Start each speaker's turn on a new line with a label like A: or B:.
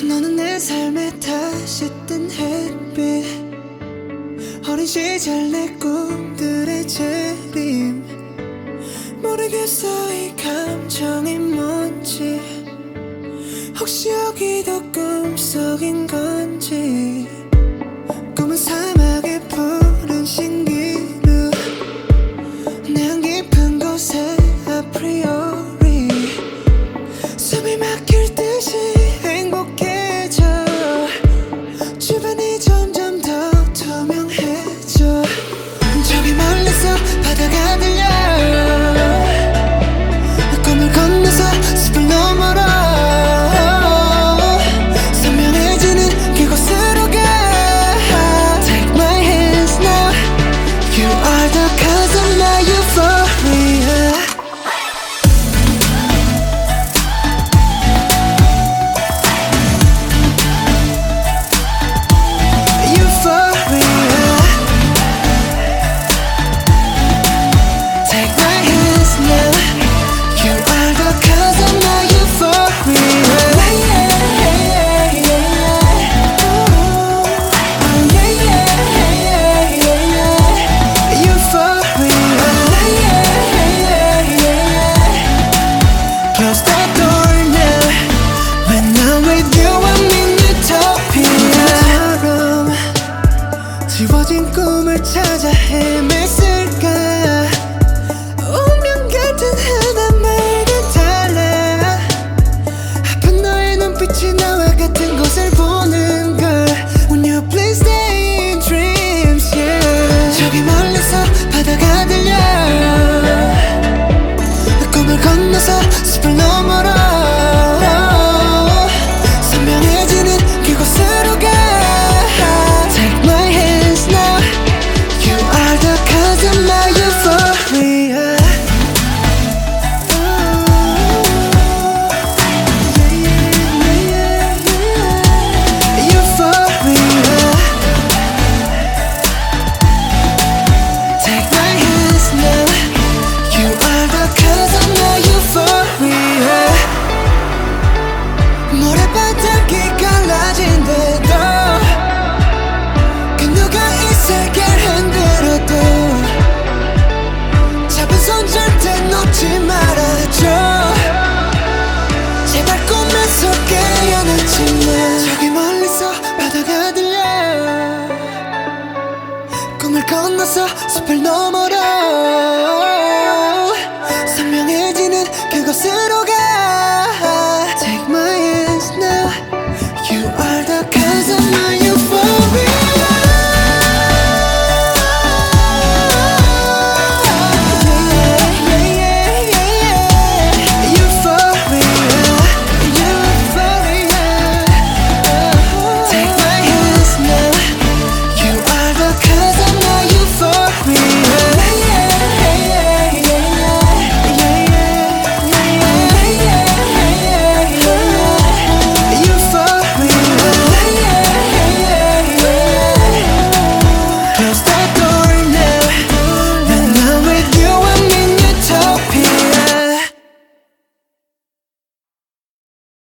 A: 너는 내 삶에 다시 뜬 햇빛. 어린 시절 내 꿈들의 재림. 모르겠어 이 감정이 뭔지. 혹시 여기도 꿈속인 건지. Cause I'm not your friend. 꿈을 찾아 헤맸을까? 숲을 넘어라 선명해지는 그곳으로 가 Take my hands now You are the cause of